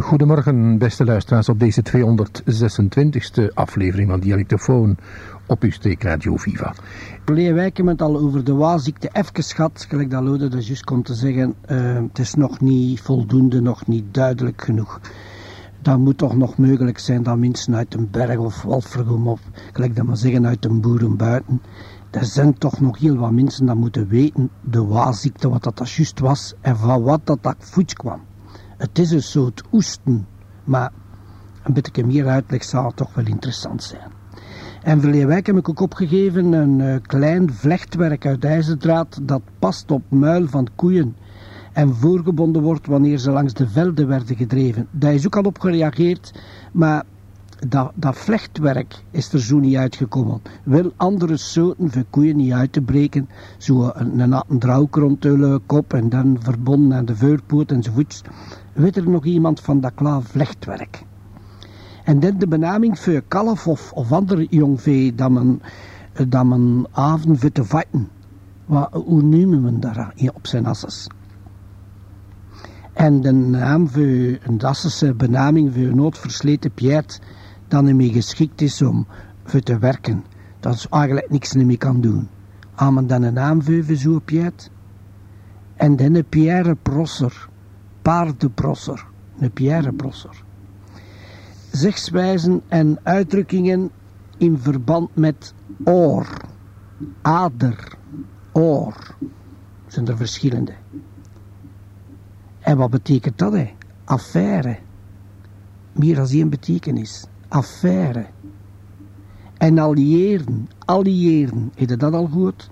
Goedemorgen, beste luisteraars, op deze 226e aflevering van Dialectofoon op uw streekradio Viva. Hebben het al over de waziekte even gehad, gelijk dat Lode dat juist komt te zeggen. Uh, het is nog niet voldoende, nog niet duidelijk genoeg. Dat moet toch nog mogelijk zijn dat mensen uit een berg of Walfregom of, gelijk dat maar zeggen, uit een boerenbuiten. Er zijn toch nog heel wat mensen dat moeten weten, de waziekte, wat dat, dat juist was en van wat dat, dat voet kwam. Het is een soort oesten, maar een beetje meer uitleg zou toch wel interessant zijn. En verleden week heb ik ook opgegeven een uh, klein vlechtwerk uit ijzerdraad dat past op muil van koeien en voorgebonden wordt wanneer ze langs de velden werden gedreven. Daar is ook al op gereageerd, maar dat, dat vlechtwerk is er zo niet uitgekomen. Wel andere soorten voor koeien niet uit te breken, zo een, een natte de kop en dan verbonden aan de voorpoort enzovoorts. Weet er nog iemand van dat klaar vlechtwerk? En dan de benaming voor kalf of, of ander jong vee dat men, dat men avond voor te vatten. Wat, hoe noemen we daar op zijn asses? En de naam voor een Dassese benaming voor een noodversleten Piet dan ermee geschikt is om voor te werken. Dat is eigenlijk niks meer kan doen. Aan dan een naam voor zo'n Piet. En dan een Pierre Prosser. Paardenprosser. Een Pierre Prosser zegswijzen en uitdrukkingen in verband met oor, ader, oor. Zijn er verschillende. En wat betekent dat, hè? Affaire. Meer dan één betekenis. Affaire. En alliëren, alliëren, heet dat al goed?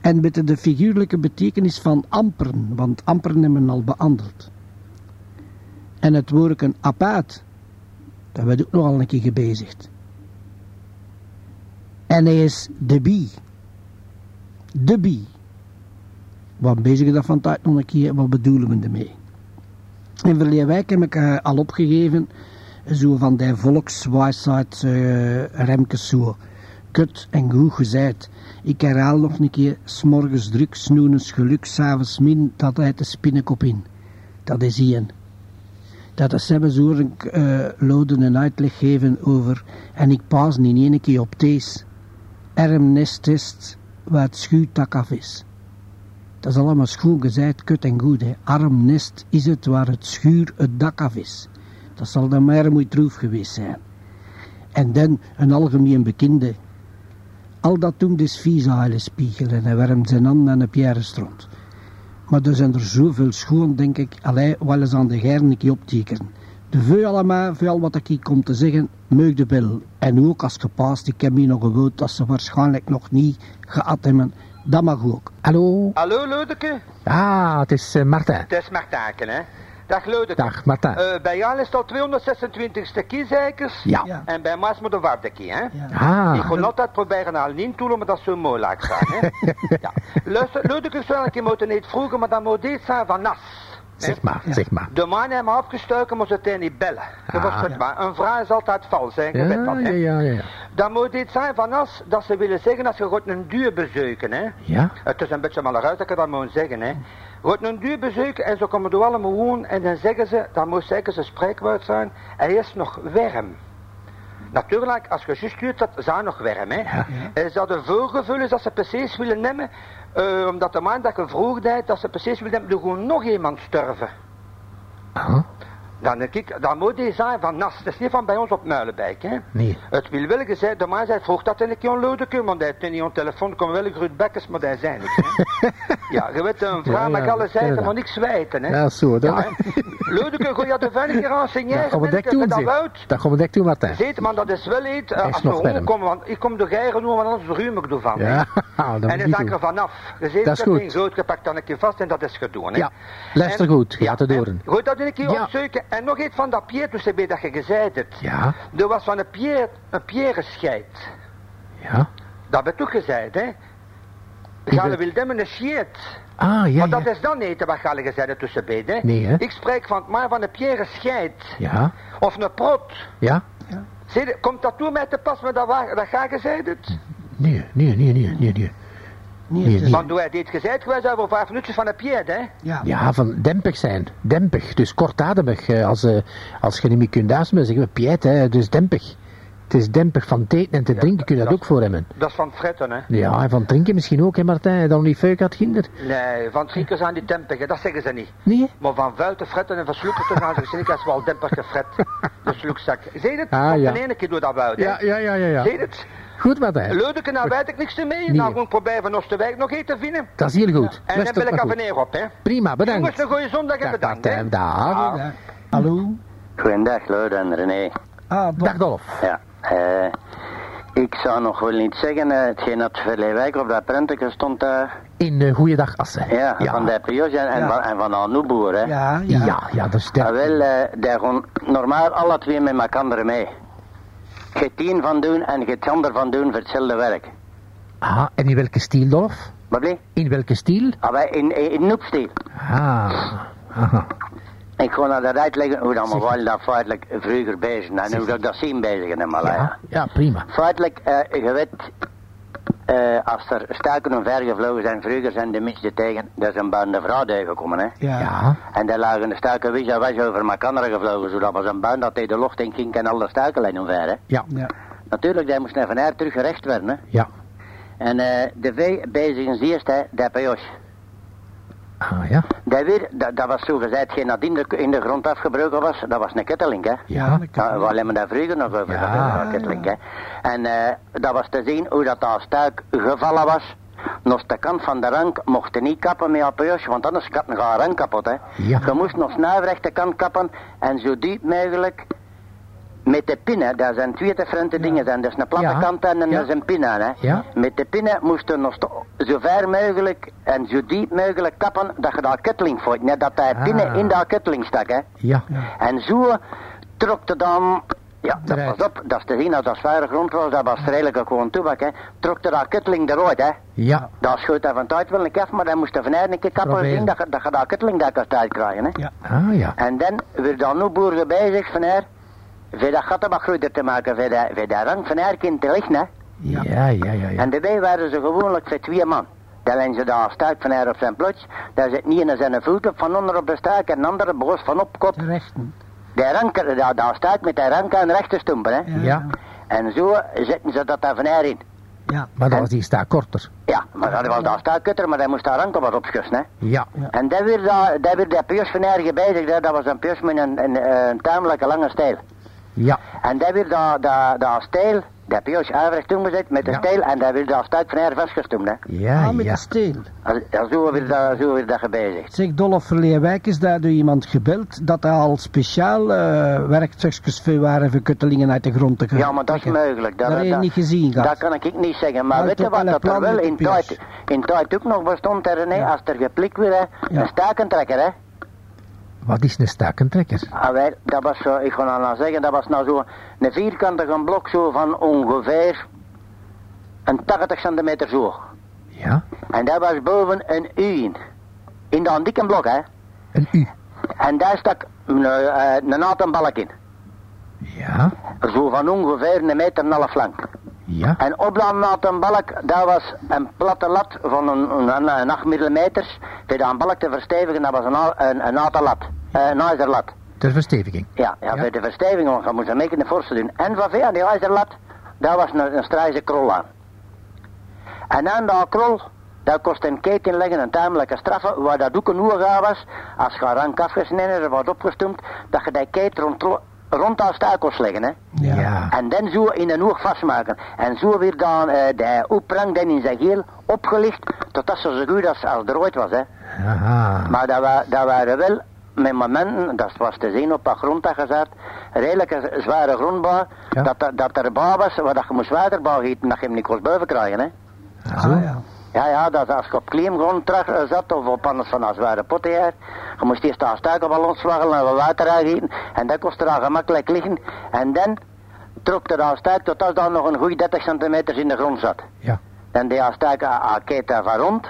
En met de figuurlijke betekenis van amperen, want amperen hebben we al behandeld. En het woordje apaat, dat werd ook nogal een keer gebezigd. En hij is de bie. De bie. Wat bezig dat van tijd nog een keer, wat bedoelen we ermee? In verleden wijk heb ik uh, al opgegeven, zo van die volkswijsheid uh, Remkes zo. Kut en goed gezegd. Ik herhaal nog een keer, s'morgens druk, snoenens geluk, s'avonds min, dat hij de spinnenkop in. Dat is hier dat is hebben zo uh, loden een uitleg geven over, en ik pas in één keer op deze, is waar het schuurtak af is. Dat is allemaal schoon gezegd, kut en goed. Hè. Armnest is het waar het schuur het dak af is. Dat zal dan maar moet troef geweest zijn. En dan een algemeen bekende. Al dat toen is vies spiegelen en warmt zijn handen aan de pierre stront. Maar er zijn er zoveel schoon, denk ik, allee, wel eens aan de gern optekenen. De veel allemaal, veel wat ik hier kom te zeggen, meug de bel. En ook als gepaast, ik heb hier nog gewoond dat ze waarschijnlijk nog niet gehad hebben. Dat mag ook. Hallo? Hallo, Lodeke? Ah, het is uh, Martijn. Het is Martijn, hè? Dag Lodeke. Dag Martijn. Uh, bij jou is het al 226 kiezijkers. Ja. En bij is het de wardekie, hè? Ja. Ah. Ik ga altijd proberen al niet toe, maar dat is zo moeilijk zijn, hè? ja. Luister, Lodeke zou ik je moeten niet vroegen, maar dat moet dit zijn van nas. Zeg maar, ja. zeg maar. De man heeft me afgestoken, moest het niet bellen. Dat was het maar. Een vrouw is altijd vals, hè? Ja, weet dat, hè? ja, ja, ja. Dan moet dit zijn van als dat ze willen zeggen dat ze gaat een duur bezoeken, hè? Ja. Het is een beetje mal eruit dat ik dat moet zeggen, hè? Gaat een duur bezoeken en zo komen er allemaal wonen en dan zeggen ze, dat moet zeker een spreekwoord zijn, hij is nog warm. Natuurlijk, als je juist stuurt, dat zijn nog warm, hè? Ja. Voorgevoel is dat ze precies willen nemen, uh, omdat de man dat je vroeg deed, dat ze precies willen nemen, er gewoon nog iemand sterven. Dan denk ik, dan moet die zijn van Nas. Dat is niet van bij ons op Muilenbeek, hè? Nee. Het wil wel gezegd, de man zei, vroeg dat een keer onlodeke, want hij heeft niet op telefoon, komen wel groot bekkers, maar hij zei niks, ja, je weet, een vrouw Ja, mag ja, alle zijden, maar niks weten, hè? Ja, zo. Dat, Ja, Lodeke, ga je de veilige dat renseigneerd, gaan we dik doen, dat uit. Dat gaan we dik doen, Martijn. Ziet, man, dat is wel iets, uh, Hij als we want ik kom de geiren doen, want anders ruim ik ervan? Ja, dat En dan zak ik er vanaf. Je Dat is dat goed. groot gepakt, dan een keer vast en dat is gedaan, hè? Ja, luister goed. Gaat het door. Goed, dat een keer Ja. opzoeken. En nog iets van dat Pieters dat je gezegd hebt. Ja, Er was van een Pier, een Pierenscheid. ja. Dat heb ik ook gezegd, hè? Het- wil demmen een scheet. Ah, ja, maar dat ja. is dan niet wat Gale gezegd heeft tussen beiden, hè? Nee, hè? Ik spreek van, maar van een Pierenscheid. Ja, Of een prot. ja. Zie je, komt dat toe mij te pas met dat, wa- dat ga gezegd hebt? Nee, nee, nee, nee, nee, nee. Nee. Want toen hij dit gezegd geweest over vijf minuutjes van de pied, hè? ja. Ja, van dempig zijn. Dempig, dus kortademig. eh, Als, eh, als je niet meer kunt ademen, zeggen we piet, hè, dus dempig. Het is dempig van te eten en te drinken, kun je dat ook voor hebben. Dat is van het fretten, hè? Ja, en van drinken misschien ook, hè Martijn? Dan niet feuk had kinder. Nee, van drinken zijn die dempigen, dat zeggen ze niet. Nee, hè? Maar van vuil fretten en van sloepen te gaan, zeggen ze niet, dat is wel dempig gefret. De sloekzak. Zie je het? Ah, Op ja. de ene keer doe dat buiten, hè? Ja, ja, ja, ja. Zie ja. je het? Goed, Martijn. Leudeke, nou weet ik niks mee. Nee. Nou, gewoon proberen van Oosterwijk nog iets te vinden. Dat is heel goed. En dan ben ik af en neer op, hè. Prima, Jongens, bedankt. een goede zondag en Dag, bedankt, hè. Dag. Ah. Hallo? Goedendag, Luid en René. Ah. Dag, Dolf. Ja, eh, ik zou nog wel niet zeggen, eh, hetgeen dat verleden week op dat prentje stond daar. In uh, Goeiedag Assen. ja, ja. van de Prios en, en Ja. van, en van Anoeboer, hè. Ja, ja. Ja, ja, dat is Ah, sterk. wel, eh, daar gaan normaal alle twee met elkaar mee. Je van doen en je ander van doen voor hetzelfde werk. Ah, en in welke stijl, Dolf? Wat bleef? In welke stijl? Ah, wij in, in, in noepstil. Ah, aha. Ik ga naar dat uitleggen hoe dat we wel dat feitelijk vroeger bezig en hoe dat ik dat zien bezig in Malaya. Ja, ja, prima. Feitelijk, eh, je weet, eh, als er staken omvergevlogen zijn, vroeger zijn de mensen tegen, dat is een buiten vrouw tegengekomen, hè. Ja. Ja, En daar lagen de staken wis en wis over elkaar gevlogen, zodat was een buin dat hij de lucht in ging en alle stakenlijnen omver, hè. ja, Ja. Natuurlijk, die moest naar van haar terug gerecht worden, hè. ja. En eh, de vee bezig is eerst, hè, de. Ah, ja. Dat, weer, dat, dat was zo gezegd, geen nadien de, in de grond afgebroken was, dat was een ketteling, hè. Ja, dat Ja, kan. we hebben daar vroeger nog over Ja. gehad, dat ketteling, hè. En eh, dat was te zien hoe dat daar stuik gevallen was. Nog de kant van de rank mocht je niet kappen met APO's, want anders kapt een rank kapot, hè. Ja. Je moest nog de kant kappen en zo diep mogelijk met de pinnen, dat zijn twee differente dingen. zijn. Dat is een platte Ja. kant en Ja. dat is een pin aan, hè. Ja. Met de pinnen moest je nog zo ver mogelijk en zo diep mogelijk kappen dat je daar ketteling voort. Net dat pinnen Ah. in dat ketteling stak, hè. Ja, En zo trok de dan, ja, dat pas op, dat is te zien als dat zware grond was, dat was redelijk gewoon toebak, hè. Trok de dat ketteling eruit, hè. ja. Dat schoot hij van tijd wel een maar dan moest je van een keer kappen zien dat, je- dat je dat ketteling daar kan uitkrijgen, hè. Ja. Ah, ja. En dan werd dan nu boeren bezig van haar, voor dat gat wat groter te maken, voor dat, voor dat rang van haar kind te lichten, hè. Ja, ja, ja, ja. En daarbij waren ze gewoonlijk voor twee man. Dan leggen ze daar stuik van haar op zijn plots. Daar zit niet in zijn voet op van onder op de stuik en de andere borst van op kop. De rechten. De ranker, daar, daar staat met de rank aan rechter stumpen, hè. Ja. En zo zetten ze dat daar van haar in. Ja. Maar dat was die staak korter. Ja, maar dat was daar staat kutter, maar hij moest daar rank op wat opschussen, hè. Ja. En dat weer dat, dat weer de pius van haar gebezigd, dat was een pius met een, een, een tamelijke lange stijl. Ja. En dat weer dat, dat, dat stijl, dat pius averecht toegezet met de Ja. stijl en dat weer dat stuik van haar vastgestomd, hè. Ja, ah, met ja. de steel. Ja, zo weer dat, zo weer dat gebezigd. Zeg, Dolf Verleerwijk is daar door iemand gebeld dat er al speciaal eh werktuigjes voor waren voor kuttelingen uit de grond te gaan. Ja, maar dat is mogelijk. Dat heb je niet gezien gehad. Dat kan ik niet zeggen. Maar weet je wat dat er wel de in tijd, in tijd ook nog bestond, hè, René? Als er geplikt werd, een stakentrekker, hè? Wat is een stakentrekker? Ah, wij, dat was zo, ik ga nou nou zeggen, dat was nou zo een vierkantige blok zo van ongeveer een 80 centimeter zo. Ja. En daar was boven een U in. In dat dikke blok, hè? Een U. En daar stak een, eh, een balk in. Ja. Zo van ongeveer een meter en een half lang. Ja. En op dat balk, daar was een platte lat van een, een, een 8 mm. Voor dat balk te verstevigen, dat was een, een, lat. Eh, een ijzerlat. Ter versteviging. Ja, ja, Ja. voor de versteviging, want moest een beetje de forse doen. En van ver, die ijzerlat, daar was een, een strijze krol aan. En aan dat krol, daar kost een keten leggen, een tamelijke straffe, waar dat ook een oer aan was, als je rank afgesneden er wordt opgestomd, dat je die keten rond, rond dat stakels leggen, hè. Ja. Ja. En dan zo in een oog vastmaken. En zo weer dan eh, de oeprang dan in zijn geel opgelicht, totdat ze zo goed als, als er ooit was, hè. Aha. Maar dat, wa dat waren wel met momenten, dat was te zien op dat grond dat gezet, redelijk zware grondbouw, Ja. dat, er- dat er bouw was waar dat je moest waterbouw gieten, dat je hem niet kon boven krijgen, hè. Ah, ja. Ja, ja, dat als je op kleemgrond terug eh, zat of op anders van een zware pottejaar, je moest eerst daar stuikenballons slagen en wat water aangieten en dat kostte daar gemakkelijk liggen en dan trok er daar stuik tot als daar nog een goede 30 centimeter in de grond zat. Ja. Dan die stuik aan keten van rond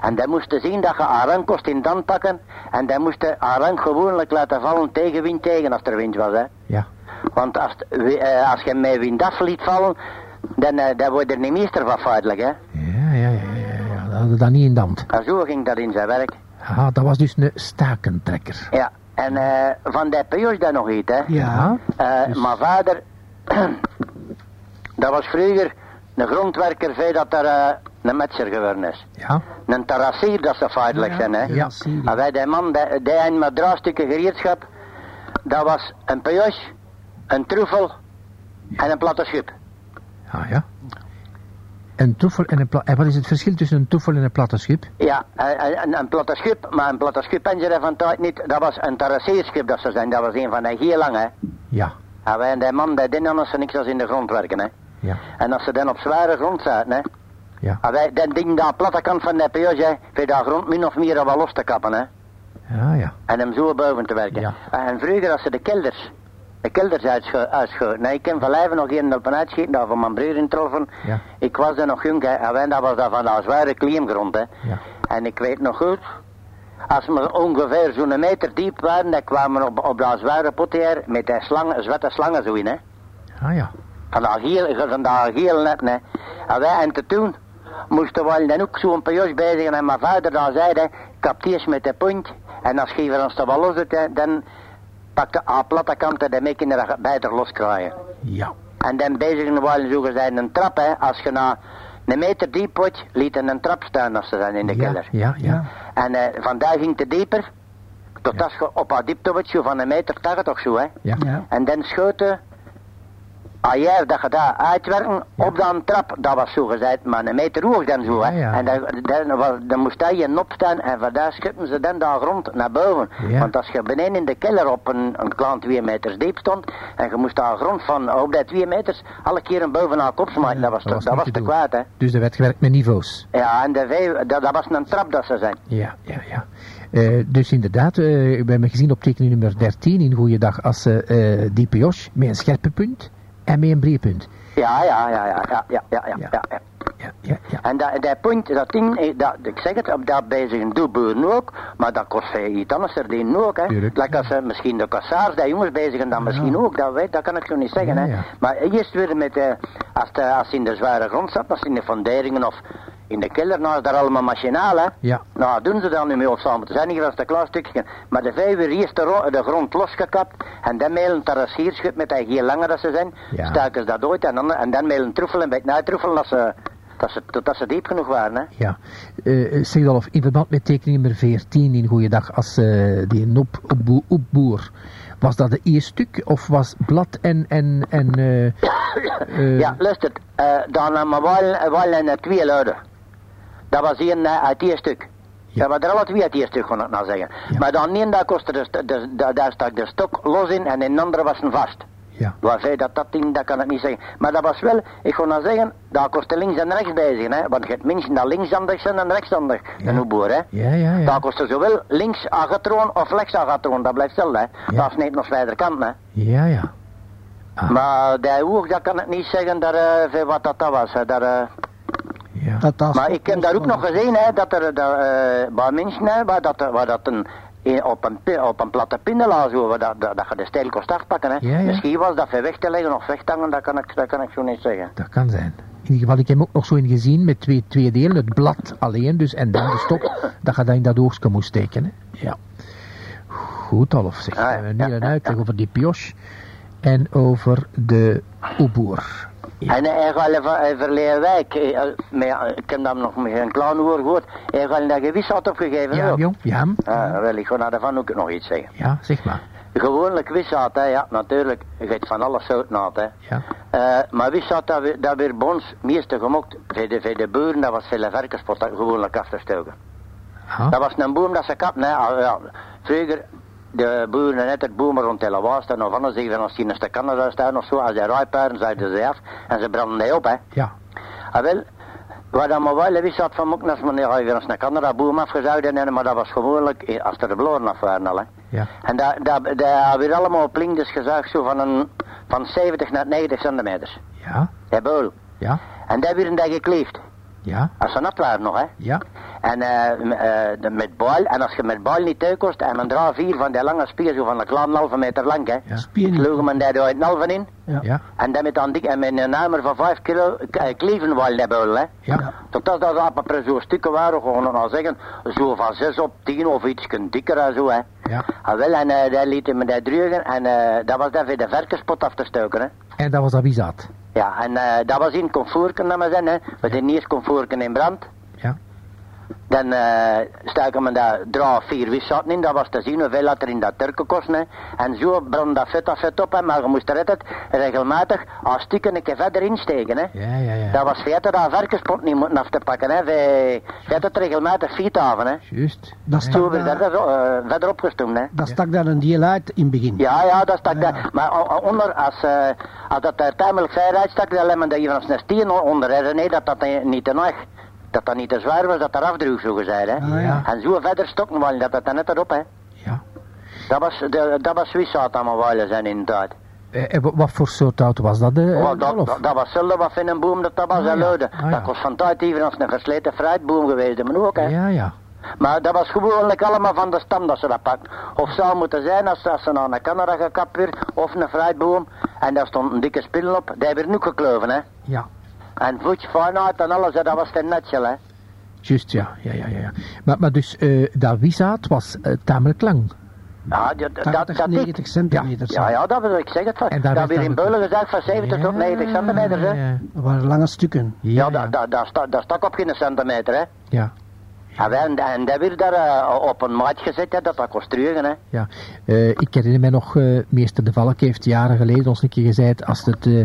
en dan moest je zien dat je arang kost in dan pakken en dan moest je arang gewoonlijk laten vallen tegen wind tegen als er wind was, hè. Ja. Want als, eh, als je met wind af liet vallen, dan, eh, dan word je er niet meester van feitelijk, hè. Ja, ja, ja, ja. Dat hadden dat niet in de hand. En zo ging dat in zijn werk. Ah, dat was dus een stakentrekker. Ja, en eh, van de Pius daar nog iets, hè. Ja. Dus- Mijn vader, dat was vroeger een grondwerker, veel dat er een metser geworden is. Ja, Een terrassier, dat ze feitelijk zijn, hè. Ja, je. En wij, die man, die, die een met draadstukken gereedschap, dat was een pioche, een troefel en een platte schip. ah, ja. Een toefel en een pla- En wat is het verschil tussen een toefel en een platte schip? Ja, een, een, een platte schip, maar een platte schip en ze van tijd niet, dat was een terrassierschip dat ze zijn, dat was een van die heel lang, hè. Ja, En wij, die man, die deed anders niks als in de grond werken, hè. ja, En als ze dan op zware grond zaten, hè. Ja. En wij, dat ding daar platte kant van de pioche, hè, voor daar grond min of meer wel los te kappen, hè. Ja, ja. En hem zo boven te werken. Ja. En vroeger als ze de kelders, de kelders uitscho- uitschoten. Nee, ik ken van Lijven nog een op een uitschieten, daar van mijn broer in troffen. Ja. Ik was er nog jong, hè, en wij, dat was dat van dat zware kleemgrond, hè. Ja. En ik weet nog goed, als we ongeveer zo'n meter diep waren, dan kwamen we op, op dat zware potier met die slangen, zwarte slangen zo in, hè. Ah, ja. Van dat heel, van dat heel net, hè. En wij, en te doen, moesten we dan ook zo'n periode bezig en mijn vader dan zei, hè, eerst met de punt, en als je ons er wel los hè, dan pak de aan platte kanten, dan mee kunnen we beter loskrijgen. Ja. En dan bezig we zo gezegd een trap, hè, als je na een meter diep wordt, liet een trap staan als ze zijn in de Ja, kelder. ja, ja. En eh vandaar ging het dieper, tot als je op haar diepte wordt, zo van een meter tachtig toch zo, hè. Ja. Ja. En dan schoten, als jij dat je daar uitwerken, op dan trap, dat was zo gezegd, maar een meter hoog dan zo, hè. Ja, ja. En dan, dan, was- dan moest hij je opstaan en van daar ze dan daar grond naar boven. Want als je beneden in de kelder op een, een klein twee meters diep stond, en je moest daar grond van op die twee meters alle keer een bovenaan kop smijten, dat was, te, dat was te te doen. kwaad, hè. Dus er werd gewerkt met niveaus. Ja, en de dat, dat was een trap dat ze zijn. Ja, ja, ja. Eh, dus inderdaad, eh, we hebben gezien op tekening nummer 13 in Goeiedag als eh, die pioche met een scherpe punt en met een breepunt. Ja, ja, ja, ja, ja, ja, ja, ja, Ja. ja. En dat, dat punt, dat ding, eh, dat, ik zeg het, op dat bezig een doelboeren ook, maar dat kost veel iets anders er die ook, hè. Tuurlijk. Like als, eh, misschien de kassaars, die jongens bezigen dan misschien ook, dat, weet, dat kan ik zo niet zeggen, hè. ja. Maar eerst weer met, eh, als, de, als in de zware grond zat, als in de funderingen of in de kelder, nou is daar allemaal machinaal, hè. Ja. Nou, doen ze dan niet meer of samen te zijn, niet als een klein stukje. Maar de vijf weer eerst de, ro- de grond losgekapt en dan met een terrassierschut met die heel lange dat ze zijn, Ja. stuiken ze dat uit en dan, en dan met een troefel en bij het uittroefelen dat ze, dat ze, totdat ze diep genoeg waren, hè. Ja, Eh zeg Dolf, in verband met tekening nummer 14 in Goeiedag als eh, die een op, opboer, opboer, was dat de eerste stuk of was blad en, en, en eh, eh, Ja, luister, eh dan hebben we wel, wel een twee luiden. Dat was één eh, uit die stuk. Ja. Dat waren er alle twee uit die stuk, kon ik nou zeggen. Maar dan één, daar, kostte de, daar stak de stok los in en een andere was een vast. Ja. Waar dat dat ding, dat kan ik niet zeggen. Maar dat was wel, ik kon nou zeggen, Dat kostte links en rechts bezig, hè. Want je hebt mensen dat linkshandig zijn en rechtshandig, ja. een boer, hè. Ja, ja, ja. Dat kostte zowel links agatroon of rechts agatroon, dat blijft hetzelfde, hè. Dat is niet nog verder kant, hè. Ja, ja. Ah. Maar die hoog dat kan ik niet zeggen, daar, uh, wat dat, dat was, hè. Daar, eh, ja, Dat dat maar ik heb daar ook nog gezien, hè, dat er dat, eh, bij mensen, hè, waar dat, waar dat een, eh, op, een, op een platte pindelaar zo, waar dat, dat, dat je de stijl kost afpakken. Hè. Ja, ja. Misschien was dat voor weg te leggen of weg te hangen, dat kan ik, dat kan ik zo niet zeggen. dat kan zijn. In ieder geval, ik heb hem ook nog zo in gezien met twee, twee delen, het blad alleen dus en dan de stok, dat je dat in dat oogstje moest steken. Hè. Ja. Goed, Alf, zeg. Ah, we hebben nu ja, een ja, uitleg over die pioche en over de oeboer. Ja. En hij gaat even verleden wijk, eh, eh, maar ja, ik heb dat nog met een klein oor gehoord, hij gaat dat gewis had opgegeven Ja, ook. jong, ja, Ah, wel, ik ga daar daarvan ook nog iets zeggen. ja, zeg maar. Gewoonlijk wissaat, hè, ja, natuurlijk. Je gaat van alles soorten uit, hè. Ja, Eh, maar wissaat, dat, dat weer bij ons meeste gemokt. Voor de, voor de boeren, dat was veel varkenspot, dat gewoonlijk af te stoken. ah, Dat was een boom dat ze kapt, hè. Ah, ja. Vroeger, de boeren net het rond de was, en of anders zeggen als die een stuk Canada staan of zo, als die rijparen, zeiden ze af, en ze branden die op, hè. ja, Ah, wel, wat dan maar wel wist dat van mokken als men ja, weer eens een Canada boom afgezouden hebben, maar dat was gewoonlijk eh, als er de bloren af waren al, hè. ja, En dat, dat hebben weer allemaal plindes gezuigd, zo van, een, van 70 naar 90 centimeters. ja, De boel. ja, En dat werden dat gekleefd. ja, Als ze nat waren nog, hè. ja, En eh, eh, de- met bal, en als je met bal niet uitkost, en men draait vier van die lange spier, zo van een klein halve meter lang, hè. Ja. Spier niet. Sloegen men daar uit een halve in, Ja. Ja, en dan met dan dik, en met een namer van vijf kilo uh, klevenwal hebben, hè. ja. Tot dat appelpres zo'n stukken waren, gewoon nou zeggen, zo van 6 op 10 of iets dikker en zo, hè. ja. Ah, wel, en eh daar lieten me dat drugen, en eh, dat was dan voor de verkenspot af te stoken, hè. En dat was dat wie zat. Ja, en eh, dat was in comforten, dat maar zijn, hè. We deden eerst comforten in brand. Ja. Dan uh, staken we daar drie, vier wissaten in, dat was te zien hoeveel dat er in dat turken kost. Hè. En zo brandde dat vet, dat vet op, hè. maar je moest er altijd regelmatig als stukken een keer verder insteken. Hè. Ja, ja, ja. Dat was feite dat varkenspot niet moeten af te pakken. Hè. Wij hadden het regelmatig fiet haven. Hè. Juist. Dat Ja. Stak, we daar, verder, uh, verder opgestoomd. Hè. dat stak daar een deel uit in het begin. Ja, ja, dat stak Ja. daar. Maar o- onder, als, uh, als dat er tamelijk ver uitstak, dan lemmen dat je van een stien onder. Hè. Nee, dat dat eh, niet te nog, dat dat niet te zwaar was, dat er afdroeg, zo gezegd. Hè. Ah, ja. En zo verder stokken wel, dat dat er net erop, hè. Ja. Dat was, de, dat was Swissaat allemaal wel zijn in de tijd. Eh, wa- wat voor soort auto was dat, eh, Oh, dat, dat, dat was zelden wat in een boom, dat, dat was Ah, een ja. Ah, ja. Dat was van tijd even als een versleten fruitboom geweest, maar ook, hè. Ja, ja. Maar dat was gewoonlijk allemaal van de stam dat ze dat pakken. Of zou moeten zijn als, als ze naar een Canada gekapt weer, of een fruitboom. En daar stond een dikke spil op, die werd nu gekloven, hè. Ja. En voetje fijn uit en alles, hè, dat was ten netje, hè. Juist, ja. ja, ja, ja, ja. Maar, maar dus, eh dat wisaat was eh, tamelijk lang. Ja, dat, dat, 80, dat, 90 centimeter. ja, ja, dat wil ik zeggen. En daar Dat werd weer in Beulen gezegd van 70 tot 90 centimeter, hè. Ja, Dat waren lange stukken. ja, Ja, ja. dat, dat, dat, sta- dat stak op geen centimeter, hè. ja. Ja, wij- en, en dat werd daar eh, op een maat gezet, hè, dat dat kost terug, hè. Ja, eh, ik herinner mij nog, eh, meester De Valk heeft jaren geleden ons een keer gezegd, als het eh,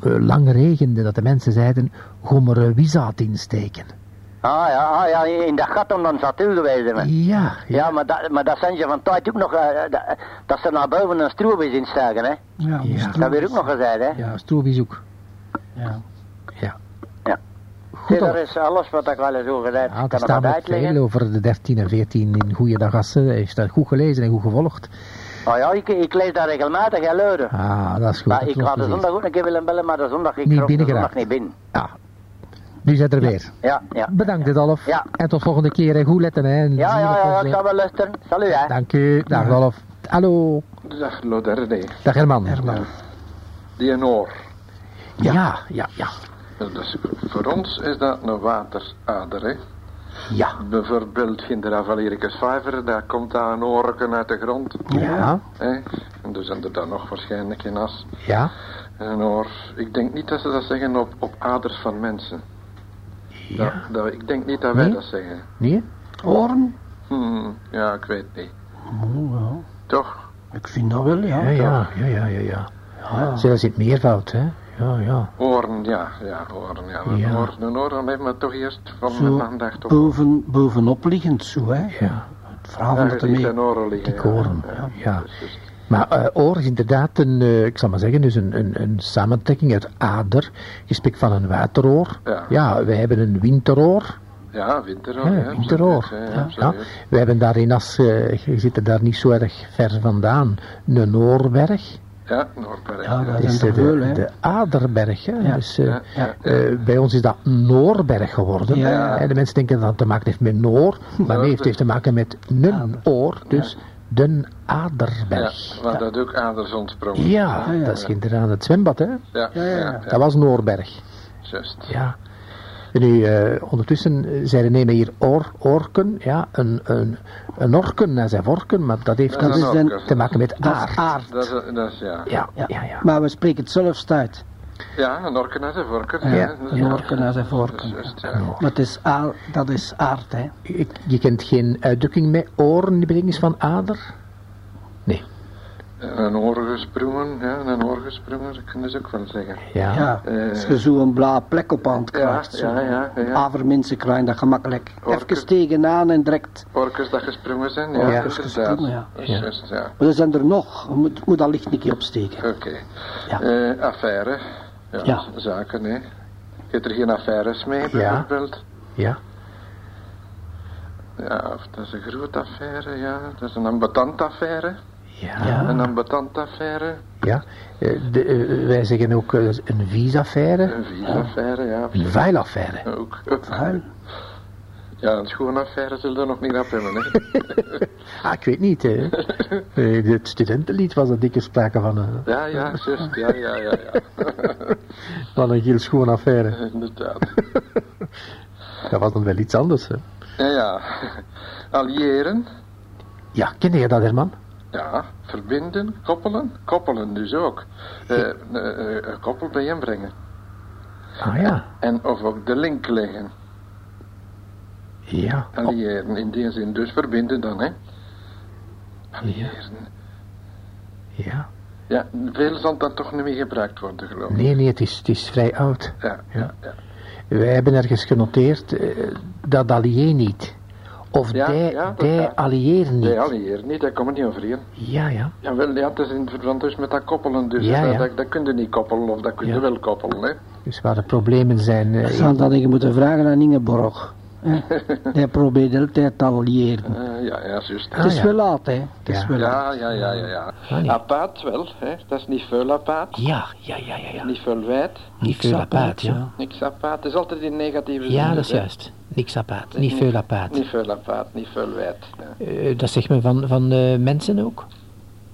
lang regende, dat de mensen zeiden, maar eh, wizaat insteken. Ah ja, ah, ja, in dat gat om dan zat u geweest, hè. Ja, Ja, maar dat, maar dat zijn ze van tijd ook nog, dat, dat ze naar boven een stroobis insteken, hè. Ja, Ja. Dat werd ook nog gezegd, hè. ja, stroebezoek. Ja. Ja. Ja. Goed al. dat is alles wat ik wel eens Ja, heb. er kan er staat wat veel over de 13 en 14 in Goeie Dagassen. Hij heeft dat goed gelezen en goed gevolgd. Oh ja, ik, ik lees dat regelmatig, hè, luiden. Ah, dat is goed. Maar dat ik ga de precies. zondag ook een keer willen bellen, maar de zondag, ik Niet de binnen zondag niet binnen. Ja. Nu zit er weer. Ja, ja. Bedankt, Adolf. Ja. En tot volgende keer. En goed letten, hè. En Ja, ja, ja, ik zal wel luisteren. Salut, hè. Dank u. Dag, Adolf. Hallo. Dag Loderde. Dag, Herman. Herman. Die Noor. Ja, ja, ja. Dus voor ons is dat een waterader, hè. Ja. Bijvoorbeeld Ginderaf Valericus Vijver, daar komt daar een oorken uit de grond. Ja. Hè? En dus zijn er dan nog waarschijnlijk in as. Ja. En oor, ik denk niet dat ze dat zeggen op, op aders van mensen. Ja. dat, ik denk niet dat wij Nee? dat zeggen. Nee? Oren? Hmm, ja, ik weet niet. Oh, ja. Toch? Ik vind dat wel, ja. Ja, ja, ja, ja, ja. ja. Zelfs in het meervoud, hè. Ja, ja. Oren, ja, ja, oren, ja. Een Ja. oor, een oor, toch eerst van Zo mijn aandacht op. boven, bovenop liggend, zo, hè. Ja. Het verhaal Ja, van dat ziet ermee... oren. Die koren, ja. Maar eh, oor is inderdaad een, eh, ik zal maar zeggen, dus een, een, een samentrekking uit ader. Je spreekt van een wateroor. Ja. wij hebben een winteroor. Ja, winteroor. Ja, ja, winteroor. Ja, Ja, ja. We hebben daar in As, eh, je zit er daar niet zo erg ver vandaan, een Noorberg. Ja, Noordberg. Ja, dat is de, veel, de Aderberg. Hè? Ja, Dus, eh, ja, ja. eh, bij ons is dat Noorberg geworden. Ja. Hè, De mensen denken dat het te maken heeft met Noor, maar nee, het heeft te maken met een oor, dus de Aderberg. Ja, waar dat ook aders ontsprongen. Ja, Ja, ja. dat is inderdaad het zwembad, hè? Ja, ja, Ja, ja. ja. Dat was Noorberg. Juist. Ja. Nu, eh, ondertussen eh, zeiden nemen hier oor, orken, ja, een, een, een orken en zijn vorken, maar dat heeft Dat dus is te maken met aard. aard. Dat is, dat is, ja. Ja, Ja. ja, ja. Maar we spreken het zelfs uit. Ja, een orken uit de vorken. Ja, Een orken en zijn Dat is vorken. juist, ja. Maar het is aard, dat is aard, hè. Je kent geen uitdrukking met oren in de betekenis van ader? Nee. En Een oor gesprongen, ja, een oor gesprongen, dat kunnen ze ook wel zeggen. Ja. Ja, Eh. als je zo'n blauwe plek op aan het Ja, krijgt, ja, ja, ja. Avermensen krijgen dat gemakkelijk. Orken. Even tegenaan en direct. Orkes dat gesprongen zijn, ja. Ja. dat Orkes is gesprongen, ja. Ja. ja. Maar er zijn er nog. Je moet, moet dat licht een keer opsteken. Oké. Ja. Eh, affaire. Ja, Ja. zaken, hè. Je hebt er geen affaires mee, Ja. bijvoorbeeld? Ja. Ja, of dat is een grote affaire, ja. Dat is een ambetant affaire. Ja. Ja. Een ambetant affaire. Ja. Eh, de, eh, wij zeggen ook eh, een viesaffaire, Een viesaffaire, ja. een vuilaffaire. Ook. Vuil. Ja, een schone affaire zullen we nog niet af hebben, hè. Ah, ik weet niet, hè. Het studentenlied was er dikke sprake van, eh, Ja, ja, juist. Ja, ja, ja, ja. van een heel schoon affaire. Inderdaad. Dat was dan wel iets anders, hè. Ja, ja. Alliëren. Ja, ken je dat, Herman? Ja, verbinden, koppelen. Koppelen dus ook. Eh, een koppel bijeenbrengen. Ah ja, En of ook de link leggen. ja. Alliëren, in die zin. Dus verbinden dan, hè. Alliëren. ja. Ja, veel zal dat toch niet meer gebruikt worden, geloof ik. Nee, nee, het is, het is vrij oud. Ja, ja, ja. Wij hebben ergens genoteerd dat allié niet. Of Ja, die, ja, dat die alliëren niet. Nee, alliëren niet, daar komen niet overeen. Ja, ja. Ja, wel, ja, het is in verband dus met dat koppelen. Dus Ja, dat, ja. Dat, dat kun je niet koppelen, of dat kun je Ja. wel koppelen, hè. Dus waar de problemen zijn. eh, Dat zou dan je moeten vragen aan Ingeborg. Probeert altijd te alliëren. Eh, ja, ja, juist. Ah, Het is ja. wel laat, hè. Het is Ja. wel laat. Ja, ja, ja, ja, ja. Ah, nee. Apaat wel, hè. Dat is niet veel apaat. Ja, ja, ja, ja. ja. Niet veel wijd. Niet veel apaat, ja. Niks apaat. Het is altijd in negatieve zin. Ja, dat is hè. juist. Niks apaat. Niet veel apaat. Niet veel apaat, niet veel wijd. Ja. Eh, dat zegt men van, van eh, mensen ook?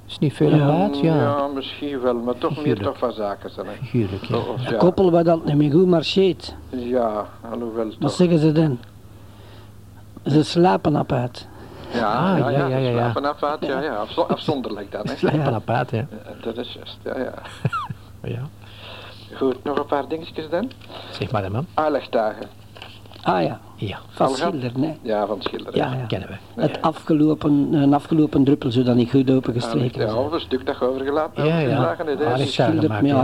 Is niet veel apaat? Ja. ja, misschien wel, maar toch meer toch van zaken zijn, hè. Figuurlijk, ja. Of, Een ja. koppel waar dat niet meer goed marcheert. Ja, alhoewel Wat toch. zeggen ze dan? Ze slapen uit. Ja, Ah, ja, ja, ja, ja, ja, ja. slapen ja, ja. Afzo- afzonderlijk dan, hè. Slapen apaat, ja. Dat is juist, ja, ja. ja. Goed, nog een paar dingetjes dan. Zeg maar, man. Aanlegdagen. Ah ja, Ja, van Alga? schilderen, hè. Ja, van schilderen. Ja, ja. kennen we. Het afgelopen, een afgelopen druppel zodat niet goed opengestreken Aanlegdagen, is. ja, of een stuk dat overgelaten Ja, ja. Dagen, hè, dat is- Aanleg- Schildert maken, ja.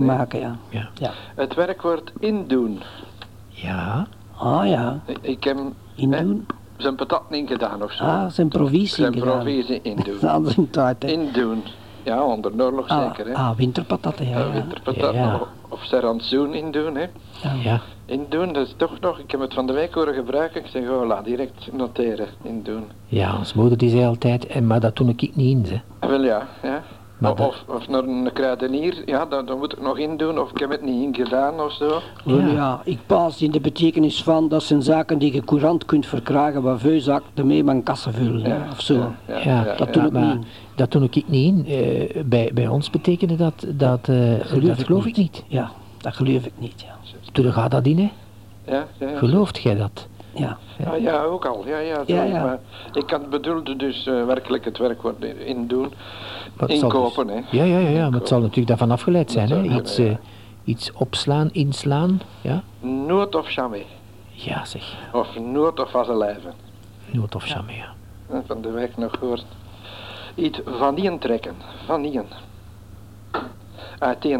hè. maken, ja. Ja. ja. Het werkwoord indoen. Ja, Ah ja, Ik- heb indoen. zijn patat niet gedaan of zo. Ah, zijn provisie zijn gedaan. provisie indoen. Dat is een tijd, hè. Indoen. Ja, onder de oorlog Ah, zeker, hè. ah, winterpatatten, ja. Ja, ja. winterpatat Ja, ja. Of, of serrantsoen indoen, hè. ja. Indoen, dat is toch nog, ik heb het van de week horen gebruiken. Ik zeg, oh, laat direct noteren, indoen. Ja, ons moeder die zei altijd, en, maar dat doe ik niet in, ze. Ah, Wel ja, ja. Maar of, naar een kruidenier, ja, dan, dan moet ik nog indoen, of ik heb het niet ingedaan of zo. Ja. ja, ik paas in de betekenis van dat zijn zaken die je courant kunt verkrijgen waar veel zak ermee mijn kassen vullen, hè, of zo. Ja, Ja, dat doe ik maar niet. dat doe ik niet in. Eh, bij, bij ons betekende dat, dat, eh, dat geloof ik niet. Ja, dat geloof ik niet, ja. Toen gaat dat in, hè? Ja, ja, ja. Gelooft jij dat? Ja, Ja, ja, ook al. Ja, ja, Ja, ja. Maar ik had bedoelde dus eh, werkelijk het. Maar het zal Inkopen, dus- hè. Ja, ja, ja, ja, maar het zal natuurlijk daarvan afgeleid zijn. Hè? Iets, eh, iets opslaan, inslaan. Ja, Noord of chamé. ja zeg. Of Noord of Vazelijven. Noord of Chamé, ja. Van de weg nog gehoord. Iets vanien trekken. Vanien. Uiteen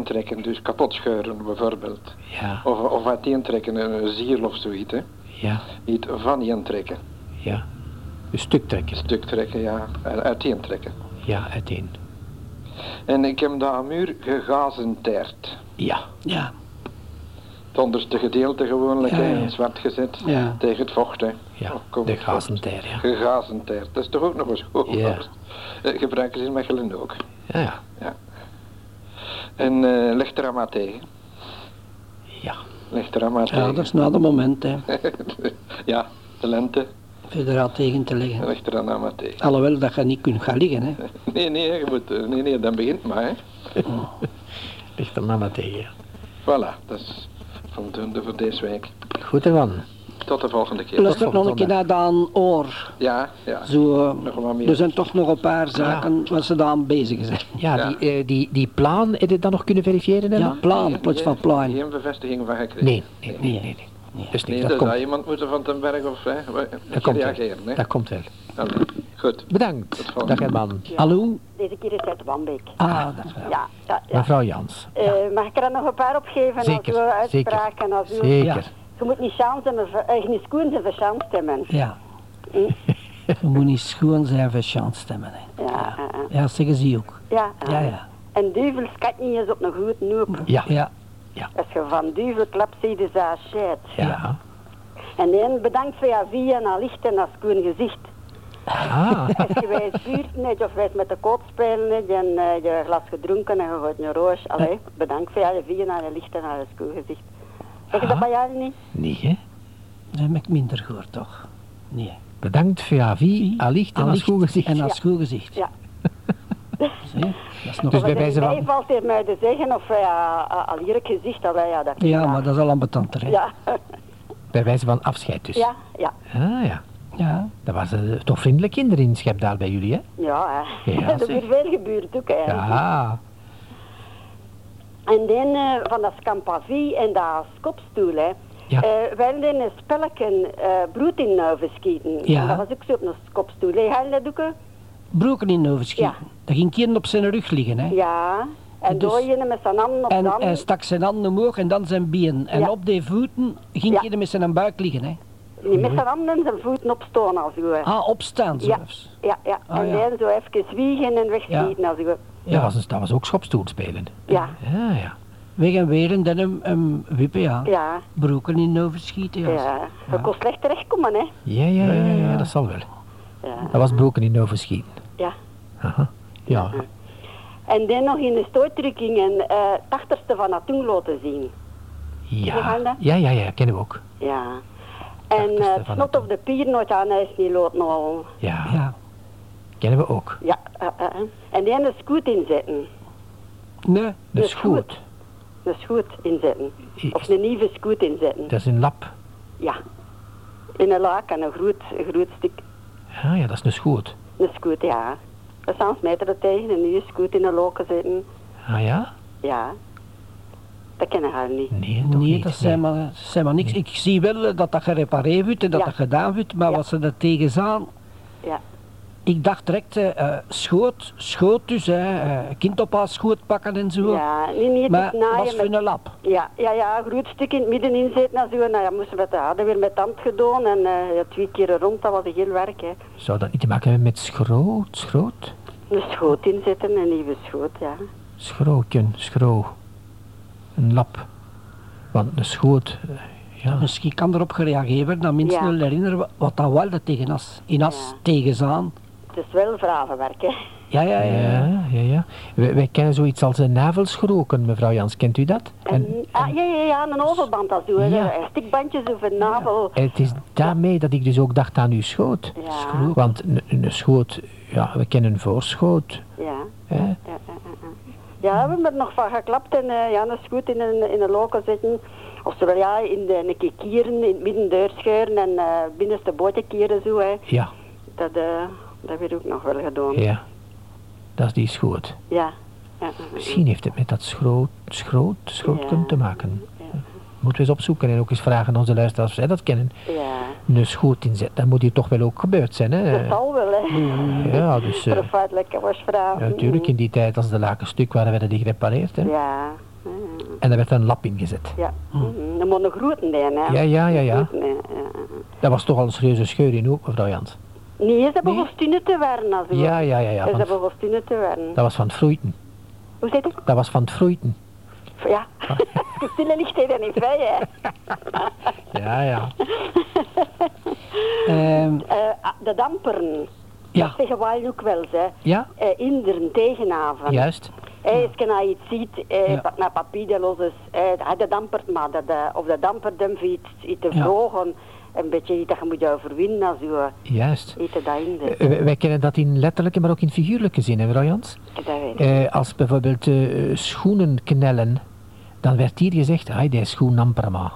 trekken, dus kapot scheuren bijvoorbeeld. Ja, Of, of uiteen trekken, een ziel of zoiets, hè. ja, Iets vanien trekken. ja. Een stuk trekken. Stuk trekken, ja. En Uiteen trekken. Ja, uiteen. En ik heb daar aan muur gegazenterd. Ja, ja, Het onderste gedeelte gewoonlijk, Ja, hè, ja. in zwart gezet. ja. Tegen het vocht, hè. ja. Oh, De gazentair, ja. Gegazenterd. Dat is toch ook nog eens goed. Ja. Eh, Gebruiken ze in Mechelen ook. Ja, ja. En eh leg er aan maar tegen. Ja, Leg er aan maar Ja, tegen. dat is na de moment, hè. ja, de lente. Verder tegen te leggen. Leg er aan maar tegen. Alhoewel dat je niet kunt gaan liggen, hè. Nee, nee, je moet, eh, nee, nee, dan begint maar, hè. ligt er nou maar tegen. Voilà, dat is voldoende voor deze week. Goed ervan. Tot de volgende keer. Luister nog een keer naar Daan Oor. Ja, ja. Zo, eh, er zijn toch nog een paar zaken waar ze daar aan bezig zijn. Ja, Ja. Die, eh, die, die plan, heb je dat dan nog kunnen verifiëren? Ja, Herman? plan, in plaats van plan. Geen bevestiging van gekregen. Nee, nee, nee, nee. nee. Dus Nee, dat dat komt, zou iemand moeten van den Berg of hè, dat komt reageren, wel. hè. Dat komt wel. Allee, Goed. Bedankt. Dag Herman. Hallo? Deze keer is uit Wambeek. Ah, dat is wel. Ja, ja, ja. Mevrouw Jans. Eh, mag ik er nog een paar opgeven Zeker, als uw uitspraak en als uw... Zeker. Je moet niet en uh, niet schoen zijn verstand stemmen. Ja. Hm? Je moet niet schoon zijn voor stemmen, hè. Ja, ja, ja. Ja, zeggen ze ook. ja, Ja, ja. En duvels kan niet eens op een goed noep. Ja, Ja, Als je van duvel klapt, zie je ze shit. ja. En één bedankt voor je via en al licht en als schoon gezicht. Ah, Als je wijs buurt net of wijs met de koop spelen net en eh, je glas gedronken en je gooit een roos. Allee, bedankt voor je via en je licht en al schoon gezicht. Zeg je dat bij jou niet? nee hè? Dat heb ik minder gehoord, toch? Nee. Bedankt, VAV, allicht en als goed gezicht. En als goed gezicht. Ja. Dat is nog Dus Wat bij wijze mij van... valt tegen mij te zeggen of uh, al hier gezicht had, ja, dat Ja, maar dat is al ambetanter, hè? Ja, Bij wijze van afscheid dus. ja, ja, Ah ja. Ja. Dat was eh, toch vriendelijk kinderen in Schepdaal bij jullie, hè? ja. hè. Ja, er zeg. wordt veel gebeurd ook eigenlijk. Ja. En dan eh, van dat scampavie en dat skopstoel, hè. Ja. Hadden een spelletje eh broed in nuiven schieten. Ja. En dat was ook zo op een skopstoel. Hè. Je dat ook? hè? Broeken in overschieten. Ja. Dat ging kind op zijn rug liggen, hè? Ja. En Dus- door je met zijn handen op En de hij stak zijn handen omhoog en dan zijn been. En Ja. op die voeten ging Ja. hij met zijn buik liggen, hè? Niet met zijn handen en zijn voeten opstaan als hè. Ah, opstaan Ja. zelfs. Ja, ja. Ah, en ja. dan zo even zwiegen en wegschieten als zo. Dat, was, dat was ook schopstoel spelen. Ja. Ja, ja. Weg en weer en dan hem, hem wippen, ja. Ja. Broeken in overschieten, ja. Ja. Je kon slecht terechtkomen, hè. Ja, ja, ja, ja, Ja. dat zal wel. Ja. Dat was broken in overschieten. Ja. Aha. Ja. En dan nog in de stootdrukking en eh tachtigste van dat toen laten zien. Ja. Ja, ja, ja, kennen we ook. Ja. En van het snot of de pier nooit aan huis niet laten halen. Ja, Ja. kennen we ook. Ja. eh, eh, eh. En dan een scoot inzetten. Nee, goed. goed. Een scoot inzetten. Of een nieuwe scoot inzetten. Dat is een lap. Ja. In een laak en een groot, een groot stuk. Ah ja, dat is een schoot. Een scoot, ja. We staan meter er tegen, een nieuwe scoot in een loken zitten. Ah ja? Ja. Dat kennen haar niet. Nee, toch nee niet. dat zijn maar, zijn maar niks. Ik zie wel eh, dat dat gerepareerd wordt en dat Ja. dat gedaan wordt, maar Ja. wat ze er tegen zijn, Ja. ik dacht direct, eh, eh, schoot, schoot dus, hè, eh, kind op haar schoot pakken en zo. Ja, niet, niet maar het naaien was voor met een lap. Ja, ja, ja, een groot stuk in het midden inzetten en zo. Nou ja, moesten we het hadden weer met tand gedaan en eh, ja, twee keer rond, dat was een heel werk. Hè. Zou dat niet te maken hebben met schroot? Schroot? Een schoot inzetten, een nieuwe schoot, ja. Schrootjen, schro. Een lap. Want een schoot, eh, ja. Misschien kan erop gereageerd worden dat mensen Ja. herinneren wa- wat dat wel tegen as. In as Ja. tegen zaan. Het is wel vravenwerk, hè. Ja, ja, ja. ja. Ja. Wij, wij kennen zoiets als een navelschroken, mevrouw Jans. Kent u dat? En, ah, ja, ja, ja, een overband als zo, hè. Ja. Een stikbandjes of een navel. En het is daarmee dat ik dus ook dacht aan uw schoot. Schroot. Want een, schoot, ja, we kennen een voorschoot. Ja. Hè? Ja, ja, ja, ja. we hebben er nog van geklapt en eh, ja, een schoot in een, in een loken zitten. Of zowel ja, in de een keer kieren, in het midden deurschuiven en eh binnenste bootje keren zo, hè. Ja, Dat, eh dat werd ook nog wel gedaan. ja. Dat is die schoot. Ja. ja. Misschien heeft het met dat schroot, schroot, schrootken Ja. te maken. Ja. Moeten we eens opzoeken en ook eens vragen aan onze luisteraars of zij dat kennen. Ja. Een schoot inzet, dat moet hier toch wel ook gebeurd zijn, hè? Dat zal wel, hè. Ja, dus... feitelijke was vragen. ja, natuurlijk, in die tijd als de laken stuk waren, werden die gerepareerd, hè? Ja. En daar werd een lap ingezet. Ja. Dan moet een groeten zijn, hè. Ja, ja, ja, ja. Dat was toch al een serieuze scheur in ook, mevrouw Jans? Nee, ze hebben Nee? te werden, als Ja, ja, ja, ja. Ze hebben te werden. dat was van het vroeiten. Hoe zit het? Dat was van het vroeiten. Ja. Kostunen ligt er niet bij, hè. Ja, ja. Ehm, Eh, ah, de damperen. Ja. Dat zeggen wij ook wel, hè. Ja, Eh, inderen, tegenavond. juist. Hey, als je nou iets ziet, eh, Ja. naar papier dat los is, eh, dat- de dampert maar, dat, eh, of de damperdum iets, iets te Ja. Een beetje iets dat je moet overwinnen, als je Juist. te daarin Eh, wij, wij kennen dat in letterlijke, maar ook in figuurlijke zin, hè, Jans? Dat weet ik. Eh, als bijvoorbeeld eh, schoenen knellen, dan werd hier gezegd, ah, die schoen amper maar.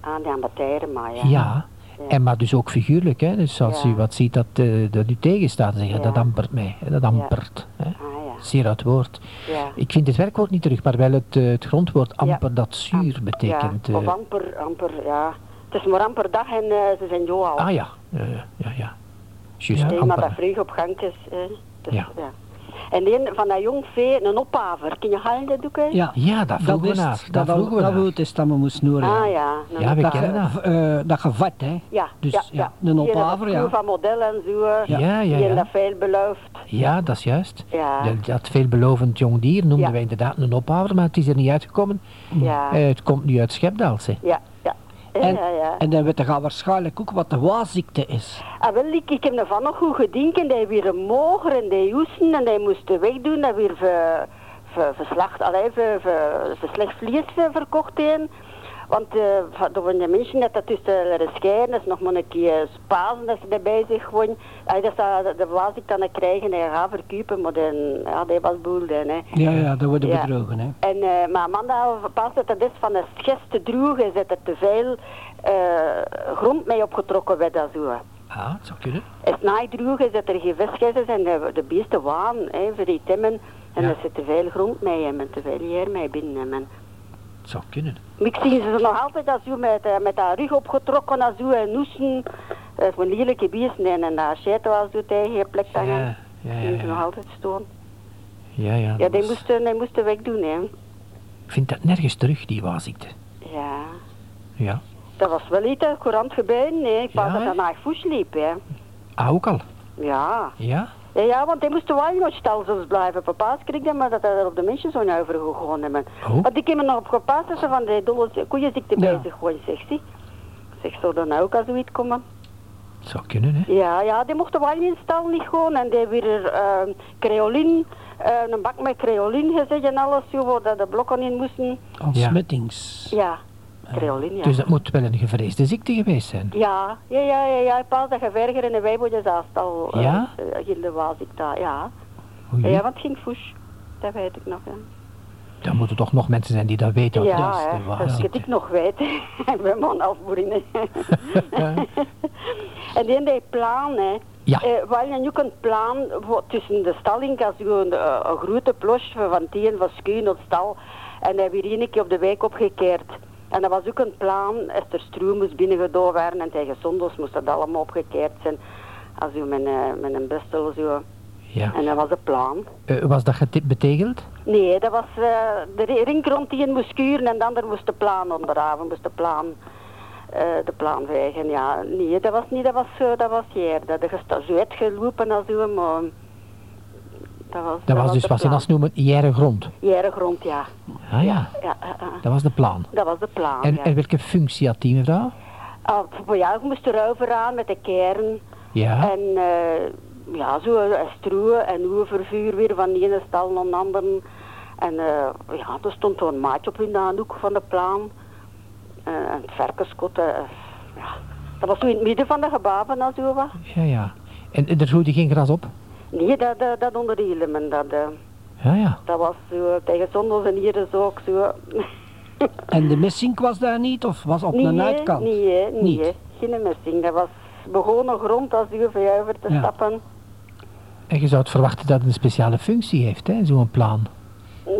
Aan de ambateren, maar ja. Ja. En maar dus ook figuurlijk, hè. Dus als Ja. u wat ziet dat, dat u tegenstaat, dan zeg je, Ja. dat ampert mij. Dat ampert. Hè. Ah ja. Zeer uit woord. Ja. Ik vind het werkwoord niet terug, maar wel het, het grondwoord amper dat zuur betekent. Of eh. amper, amper, ja. Het is maar amper dag en eh, ze zijn jo al. ah ja, ja, ja, ja. ja. Juist, Nee, maar dat vroeg op gangjes. Eh. Dus, Ja. En een van dat jong vee, een ophaver. Kun je halen dat hè? ja. Ja, dat vroegen we naar. Dat dat, vroegen we dat naar. het is dat we moesten snoeren. Ah ja. een Ja, we dat, kennen ge- dat. eh, dat gevat, hè. Ja, Dus, ja, ja, ja. een ophaver, dat ja. van model en zo. eh, Ja, ja, Die ja. dat veel beloofd. Ja, dat is juist. Ja. Dat, dat veelbelovend jong dier noemden Ja. wij inderdaad een ophaver, maar het is er niet uitgekomen. Ja, het komt nu uit Schepdaalse. ja, ja. En, ja, ja. en dan weten we waarschijnlijk ook wat de waziekte is. Ah, wel, ik, ik heb ervan nog goed gedinken. Die weer een moger en die hoesten en die moesten wegdoen. Dat weer ver, ver, verslacht, allee, ver, ver, ver slecht vlees ver- verkocht heen. Want eh, van door de mensen dat dat tussen leren scheiden, dat is nog maar een keer spazen dat ze erbij zich gewoon. Uh, dat de was ik dan krijgen en gaan verkopen, maar dan, ja, die was boel dan, hè. Ja, ja, dat worden Ja. bedrogen, hè. En, eh, maar Amanda pas dat het is van een schest te droeg is dat er te veel eh, grond mee opgetrokken werd dat zo. Ah, dat zou kunnen. Het naaidroeg is dat er geen visjes is en de, de beesten waan hè, voor die timmen. En Ja. dat ze te veel grond mee hebben, te veel hier mee binnen hebben. Dat zou kunnen. Ik zie ze nog altijd als zo met, eh, met haar rug opgetrokken als zo en noesen. Dat is een lelijke beesten en, shit was zo tegen je plek Ja, hangen. ja, ja. Die ze nog Ja, altijd staan. ja. ja, Ja, die was- moesten, die moesten wegdoen hè. Ik vind dat nergens terug, die waaziekte. Ja. Ja. Dat was wel iets courant gebeuren. Nee, ik Ja, wou dat dat naar voes liep hè. Ah, ook al. Ja. Ja? Ja, want die moesten wel in het stal zelfs blijven. Papa's kreeg dat, maar dat er op de mensen zo over gegaan hebben. Oh. Want die hebben nog op gepast dat ze van die dolle koeienziekte Ja. bezig gewoon, zegt hij. Zeg, zou dan ook al zoiets komen? Zou kunnen, hè. Ja, ja, die mochten wel in stal niet gewoon. En die weer uh, creolin, eh, een bak met creolin gezet en alles, zo, waar dat de blokken in moesten. Ontsmettings. Ja, ja. Dus dat moet wel een gevreesde ziekte geweest zijn. Ja, ja, ja, ja, ja. Pas dat je verger in de wijbootjes al uh, Ja? in de was ik daar, ja. Oei. Ja, want het ging foes. Dat weet ik nog, ja. Dan moeten toch nog mensen zijn die dat weten. Ja, dat is, hè, de dat waaziekte. ik het nog weet. ik ben man afboerin. en die die plan, hè. Ja. Eh, wel een ook een plan tussen de stalling, als je een, eh, een grote plots van tien van schuin tot stal. En hij weer een keer op de wijk opgekeerd. En dat was ook een plan, als er stroom moest binnengedaan werden en tegen zondags moest dat allemaal opgekeerd zijn. Als u met, een- met een bestel zo. Ja. En dat was het plan. Eh, was dat betegeld? Nee, dat was eh, de ri- ring rond die in moest kuren en dan er moest de plan onderhaven, moest de plan, eh, de plan wegen. Ja, nee, dat was niet, dat was, eh, dat was hier. Dat is zo uitgelopen als u, maar dat was, Dat was dus wat ze dan noemen jaren grond. Ja. Ah ja, Ja, ja, ja, ja. dat was de plan. dat was de plan, En, ja. en welke functie had die mevrouw? Ah, voor jou moest erover aan met de kern. Ja. En eh, ja, zo eh, stroe en overvuur weer van de ene stal naar de andere. En eh, ja, er stond zo'n maatje op in de hoek van de plan. Eh, en het varkenskot, eh, ja. Dat was zo in het midden van de gebaven en zo wat. Ja, ja. En en er groeide geen gras op? Nee, dat, dat, dat onder de hielen, dat, eh, Ja, ja. dat was zo tegen zondags en hier is ook zo. En de missing was daar niet, of was op nee, een uitkant? Nee, nee, Niet. geen missing. Dat was begonnen grond als u over te Ja. stappen. En je zou het verwachten dat het een speciale functie heeft, hè, zo'n plan.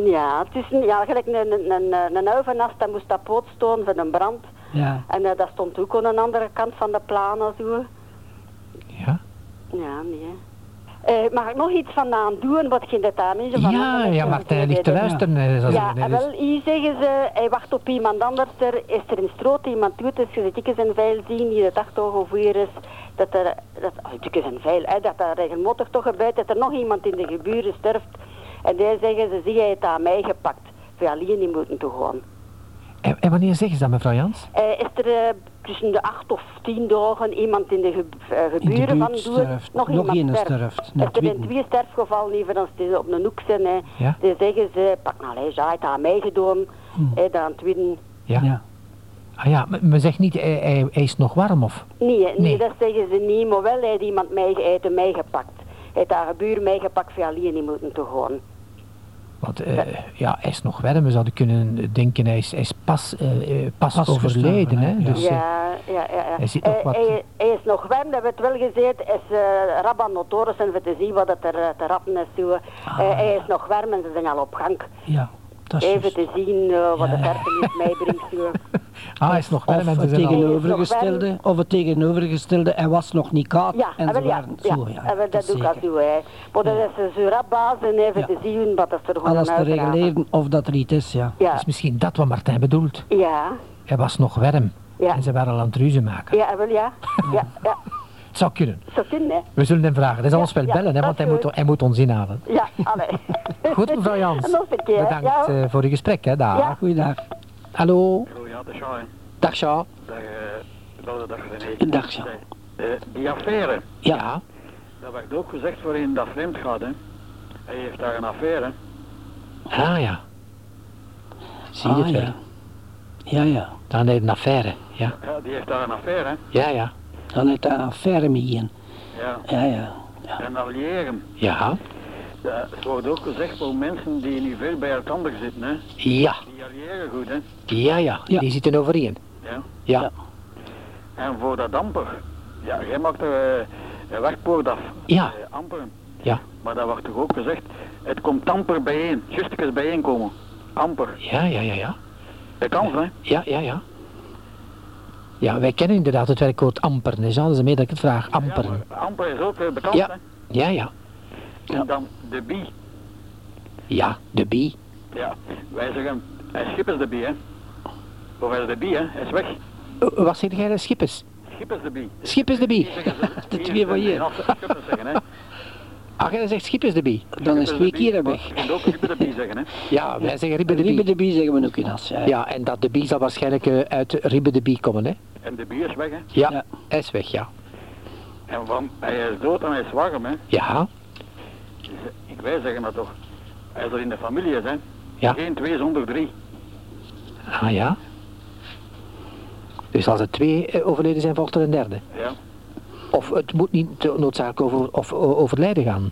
Ja, het is ja, gelijk een, een, een, een uivenast, dat moest dat poot staan voor een brand. Ja. En eh, dat stond ook aan de andere kant van de planen zo. Ja. Ja, nee. Eh, mag ik nog iets vandaan doen, wat geen daar mensen van Ja, ja, maar hij ligt te luisteren. Ja, ik- en wel, hier zeggen ze, hij wacht op iemand anders. Er is er een stroot iemand doet, dus je ik eens een veil zien die de toch of weer is. Dat er, dat, oh, ik is een veil, hè, dat er regelmatig toch gebeurt dat er nog iemand in de geburen sterft. En die zeggen ze, zie jij het aan mij gepakt. Voor alleen niet moeten te gaan. En, en wanneer zeggen ze dat, mevrouw Jans? Eh, is er eh, tussen de acht of tien dagen iemand in de, ge- eh, geburen van sterft. nog, Nog iemand één sterft. Als Net er in twee sterfgevallen even als ze op een hoek zijn, hè, Ja. dan zeggen ze, pak nou eens uit aan mij gedaan, Hmm. hè, dan tweede. Ja. Ja. Ah ja, maar, maar zeg niet, hij, hij, hij is nog warm, of? Nee, nee, Nee. dat zeggen ze niet, maar wel heeft iemand mij, hij heeft hem meegepakt. Hij heeft haar buur meegepakt voor alleen niet moeten te gaan. Want eh, ja, hij is nog warm. We zouden kunnen denken, hij is, hij is pas, eh, eh, pas, Pas overleden. Hè? Ja. Dus, ja, ja, ja. ja. hij zit nog wat- hij, hij is nog warm, dat werd wel gezegd, is uh, Rabban notorisch en voor te zien wat het er te rappen is. Ah. Hij is nog warm en ze zijn al op gang. Ja, Even te zien eh, wat Ja. het erfenis meebrengt. Ah, hij is nog warm Of het tegenovergestelde, of het tegenovergestelde, hij was nog niet koud Ja, en en ze wel, ja, waren ja, zo, ja. en wel, dat doe ik al zeker. zo. Hè. Maar dat is een zurabbaas en even Ja. te zien wat er gewoon Alles te reguleren of dat er iets is, ja. Ja, Dat is misschien dat wat Martijn bedoelt. ja, Hij was nog warm. Ja. En ze waren al aan het ruzie maken. ja, wel ja. Ja, ja. Het zou kunnen. Hè. We zullen hem vragen. Hij zal Ja, ons wel ja, bellen, hè, dat want hij is moet, hij moet ons inhalen. Ja, allee. Goed, mevrouw Jans. Nog een keer. Bedankt Ja. eh, voor uw gesprek. Hè. Dag. Ja. Goeiedag. Hallo. Hallo, ja, dat is Jean. Dag, Jean. Dag, eh, dag, dag René. Dag, Jean. Eh, die affaire, Ja. dat werd ook gezegd waarin dat vreemd gaat, hè. Hij heeft daar een affaire. Ah ja. Zie je Ah, het wel. ja. Ja, ja. Dan heeft een affaire, ja. Ja, die heeft daar een affaire, hè. Ja, ja. Dan affaire mee in. Ja. Ja, ja. ja. En alliëren. Ja. Ja, het wordt ook gezegd voor mensen die niet veel bij elkaar zitten, hè. Ja, Die alliëren goed, hè. ja, ja. Ja. Die zitten overeen. Ja. Ja. Ja. En voor dat amper. Ja, jij maakt er eh, een werkpoort af. Ja. Eh, amperen. Ja. Maar dat wordt toch ook gezegd, het komt amper bijeen. Justekes bijeenkomen. Amper. Ja, ja, ja, ja. Dat kan, hè. Ja, ja, ja. Ja, wij kennen inderdaad het werkwoord amperen. Dus hadden ze mee dat ik het vraag. Ja, Amperen. maar amper is ook eh, bekend, Ja. hè. Ja, ja. En dan de bie. Ja, de bie. Ja, wij zeggen, hij schip is de bie, hè. Of hij is de bie, hè. Hij is weg. Eh, Wat zeg jij, de schippers? Schip is de bie. Schip is de bie. De twee van hier. Nederland Schip is zeggen, hè. Ach, jij zegt schip is de bie. Dan is twee keer weg. Kunt ook schip de bie zeggen, hè. Ja, wij zeggen ribbe de Ribbe bie. de bie zeggen we ook in As. Ja. Ja, en dat de bie zal waarschijnlijk eh, uit ribbe de bie komen, hè? En de bie is weg, hè. Ja, Ja. hij is weg, ja. En van, hij is dood en hij is warm, hè. Ja, ik, wij zeggen dat toch. Als er in de familie hè. Ja. Geen twee zonder drie. ah ja. Dus als er twee eh, overleden zijn, volgt er een derde. Ja. Of het moet niet noodzakelijk over, of, o- overlijden gaan.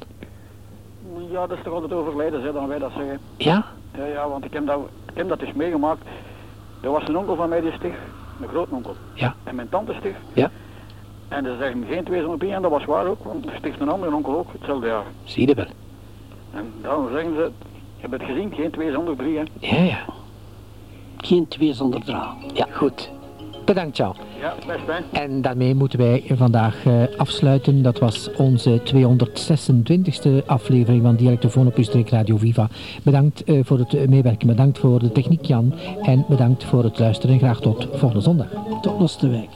Ja, dat is toch altijd overlijden, hè, dan wij dat zeggen. Ja? Ja, ja, want ik heb dat, ik heb dat eens meegemaakt. Er was een onkel van mij die sticht, een grootonkel. Ja. En mijn tante sticht. Ja. En ze zeggen geen twee zonder drie, en dat was waar ook, want er sticht een andere onkel ook hetzelfde jaar. Zie je wel. En daarom zeggen ze, je hebt het gezien, geen twee zonder drie, hè. Ja, ja. Geen twee zonder dra. Ja, goed. Bedankt, Jan. Ja, best hè. En daarmee moeten wij vandaag eh, afsluiten. Dat was onze 226e aflevering van Dialectofoon op uw streek Radio Viva. Bedankt eh, voor het meewerken, bedankt voor de techniek Jan en bedankt voor het luisteren en graag tot volgende zondag. Tot Oosterwijk.